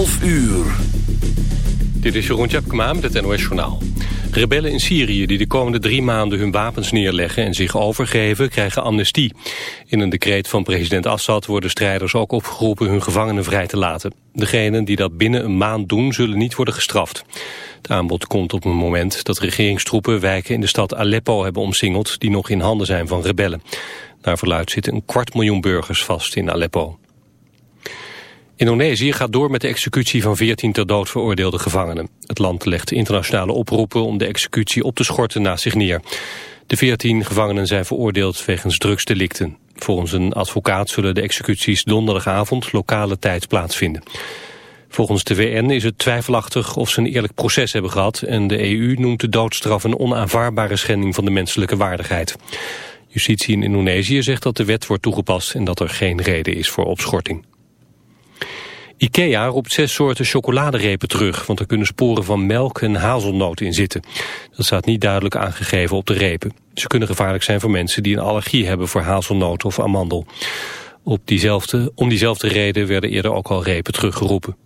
12 uur. Dit is Jeroen Tjepkema met het NOS Journaal. Rebellen in Syrië die de komende drie maanden hun wapens neerleggen en zich overgeven, krijgen amnestie. In een decreet van president Assad worden strijders ook opgeroepen hun gevangenen vrij te laten. Degenen die dat binnen een maand doen, zullen niet worden gestraft. Het aanbod komt op een moment dat regeringstroepen wijken in de stad Aleppo hebben omsingeld, die nog in handen zijn van rebellen. Naar verluid zitten een kwart miljoen burgers vast in Aleppo. Indonesië gaat door met de executie van 14 ter dood veroordeelde gevangenen. Het land legt internationale oproepen om de executie op te schorten naast zich neer. De 14 gevangenen zijn veroordeeld wegens drugsdelicten. Volgens een advocaat zullen de executies donderdagavond lokale tijd plaatsvinden. Volgens de VN is het twijfelachtig of ze een eerlijk proces hebben gehad... en de EU noemt de doodstraf een onaanvaardbare schending van de menselijke waardigheid. Justitie in Indonesië zegt dat de wet wordt toegepast en dat er geen reden is voor opschorting. IKEA roept zes soorten chocoladerepen terug, want er kunnen sporen van melk en hazelnoot in zitten. Dat staat niet duidelijk aangegeven op de repen. Ze kunnen gevaarlijk zijn voor mensen die een allergie hebben voor hazelnoot of amandel. Op diezelfde, om diezelfde reden werden eerder ook al repen teruggeroepen.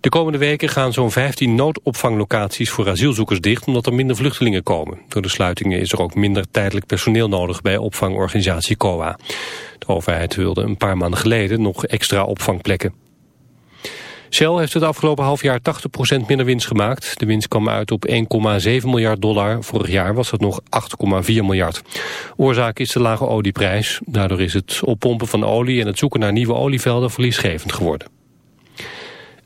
De komende weken gaan zo'n 15 noodopvanglocaties voor asielzoekers dicht omdat er minder vluchtelingen komen. Door de sluitingen is er ook minder tijdelijk personeel nodig bij opvangorganisatie COA. De overheid wilde een paar maanden geleden nog extra opvangplekken. Shell heeft het afgelopen half jaar 80% minder winst gemaakt. De winst kwam uit op 1,7 miljard dollar. Vorig jaar was het nog 8,4 miljard. Oorzaak is de lage olieprijs. Daardoor is het oppompen van olie en het zoeken naar nieuwe olievelden verliesgevend geworden.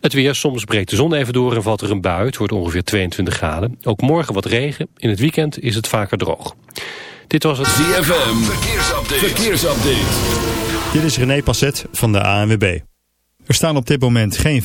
Het weer, soms breekt de zon even door en valt er een bui. Het wordt ongeveer 22 graden. Ook morgen wat regen. In het weekend is het vaker droog. Dit was het ZFM. Verkeersupdate. Verkeersupdate. Dit is René Passet van de ANWB. Er staan op dit moment geen...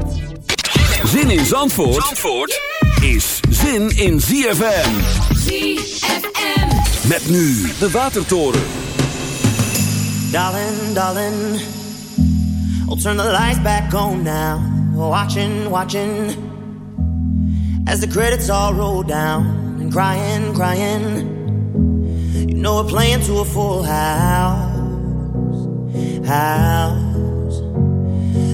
Zin in Zandvoort, Zandvoort is zin in ZFM. ZFM. Met nu de Watertoren. Darling, darling, I'll turn the lights back on now. Watching, watching, as the credits all roll down and crying, crying. You know we're playing to a full house, house.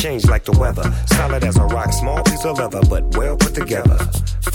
change like the weather. Solid as a rock, small piece of leather, but well put together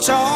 Talk.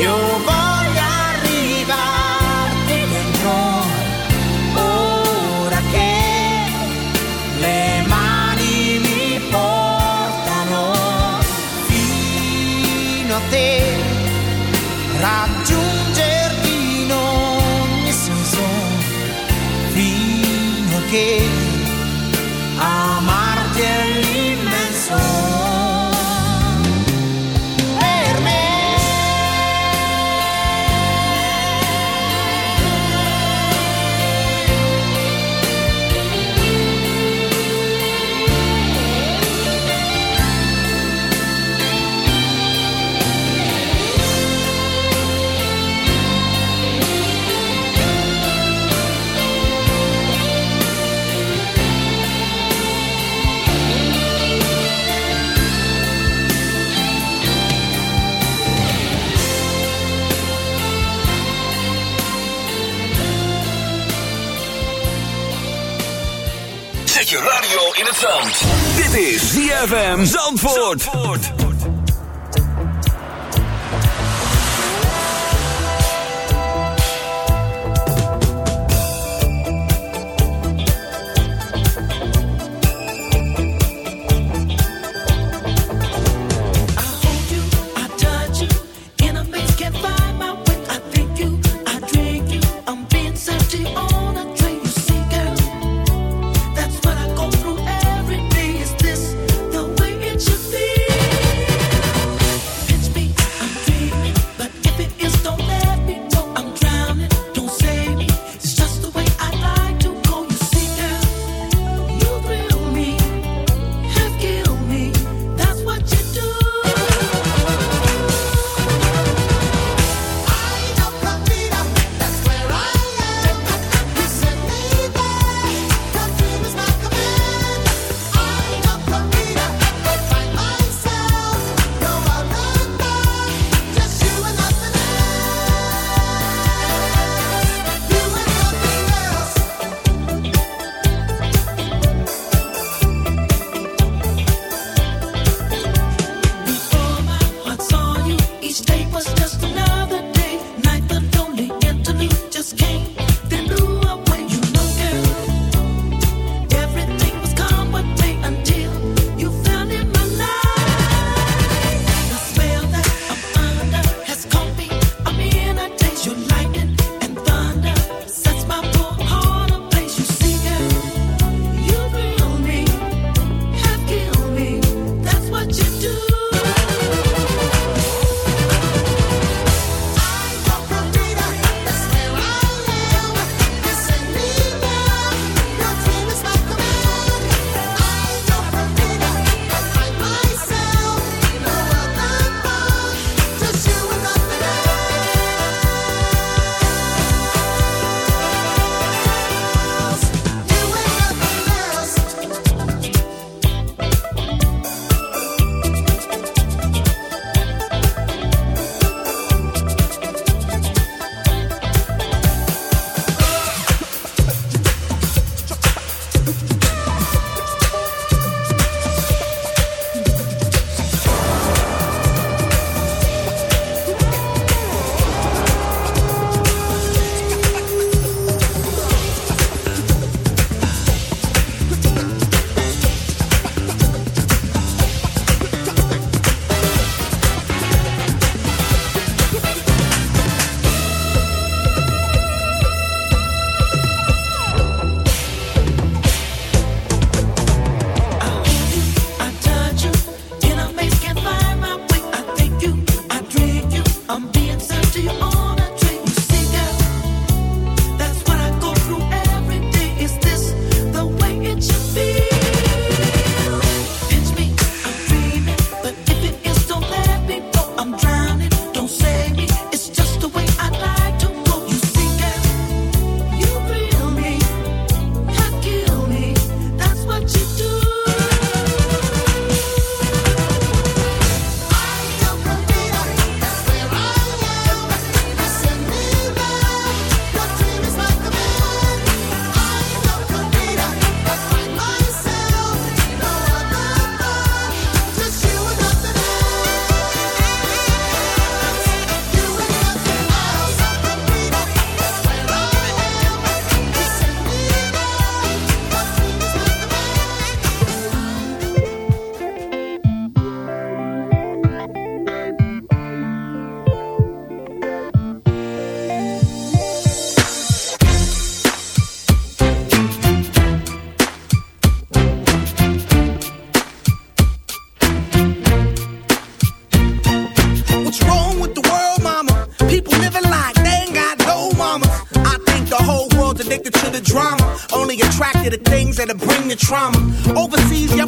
yo.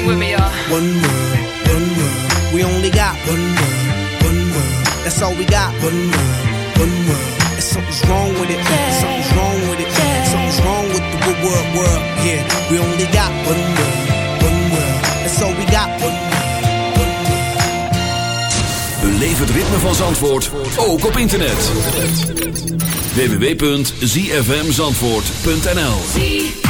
Sing with me, y'all. One world, one world. We only got one world, one world. That's all we got. One world, one world. And something's wrong with it. Something's wrong with it. Something's wrong with the good world, world. Yeah, we only got one world, one world. That's all we got. One world. Beleef het ritme van Zandvoort, ook op internet. www.zfmzandvoort.nl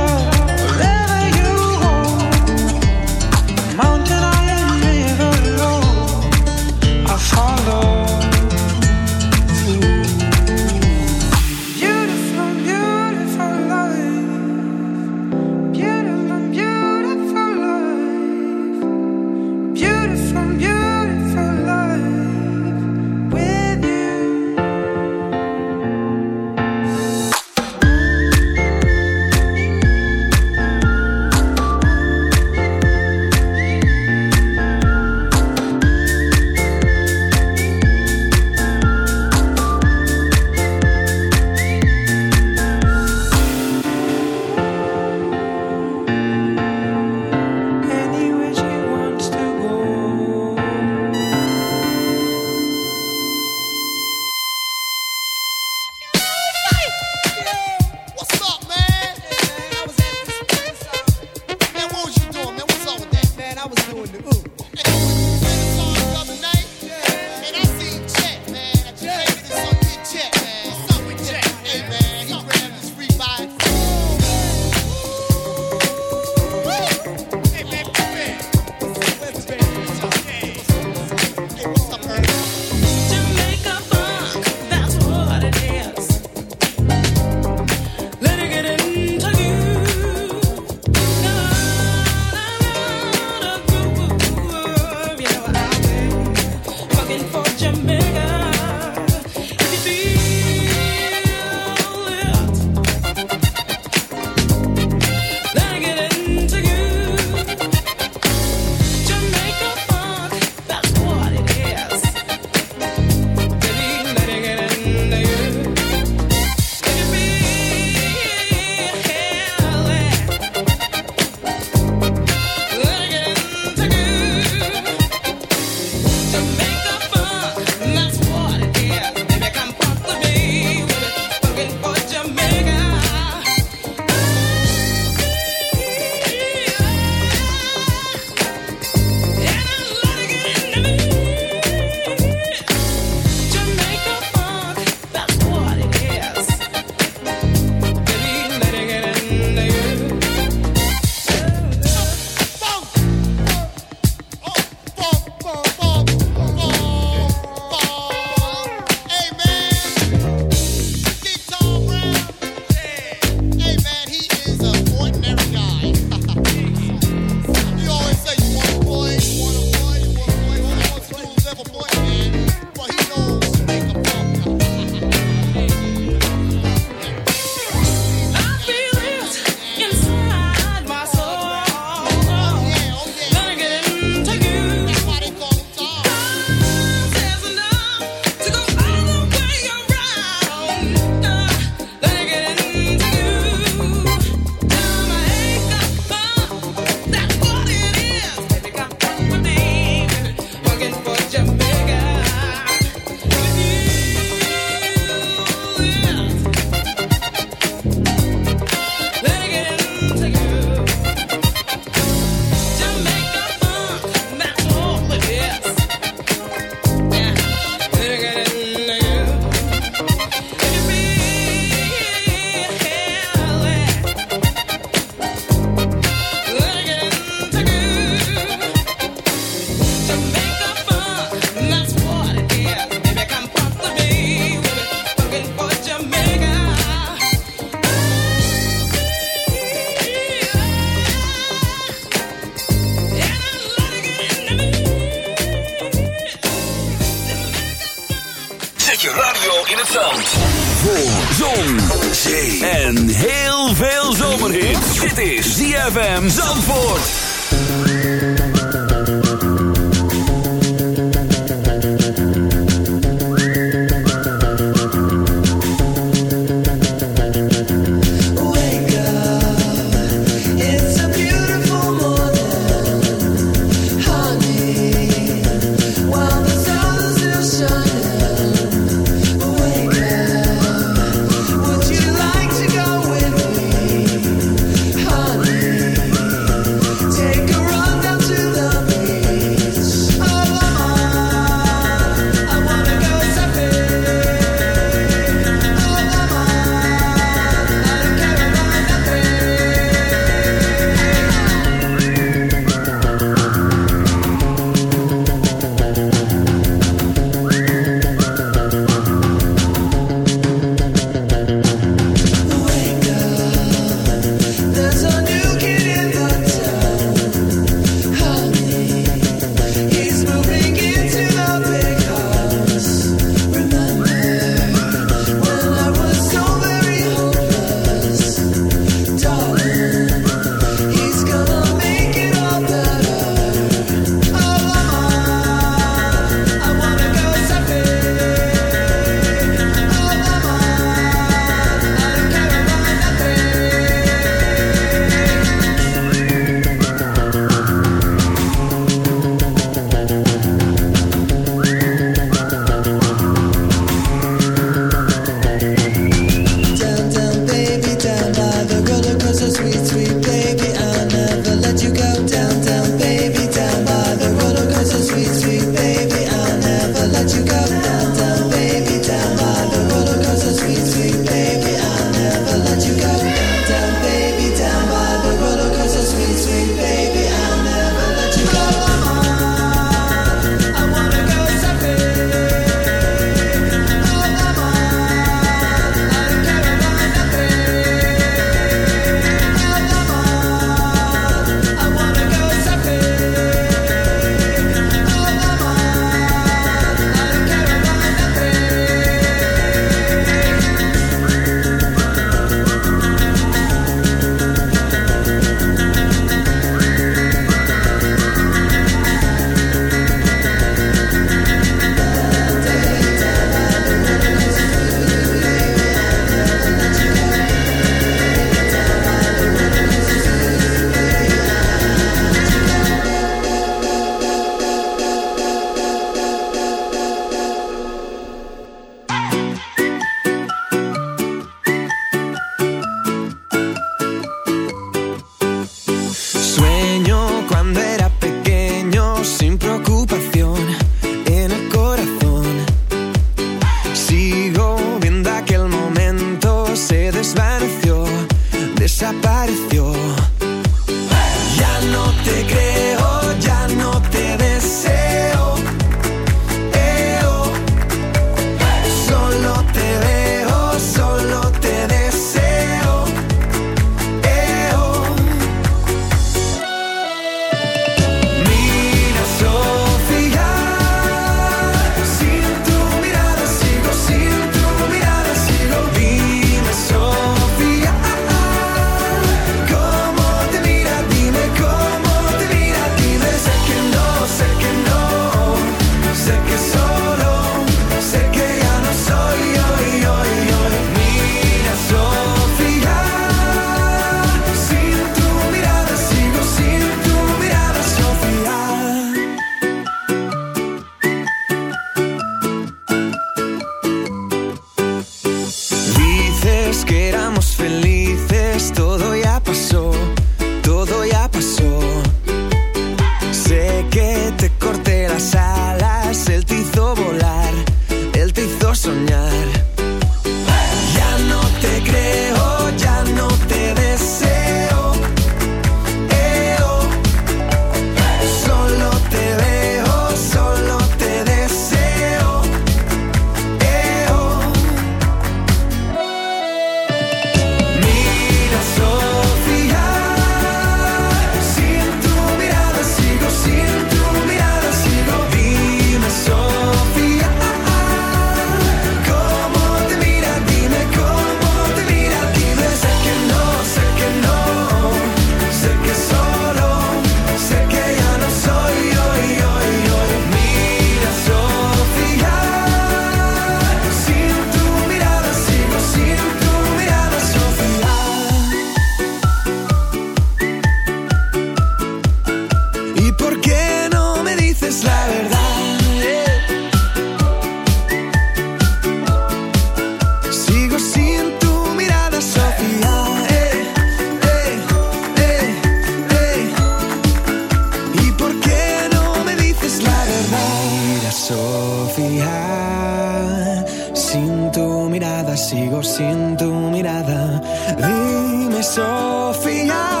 Mirada. Dime, Sofía,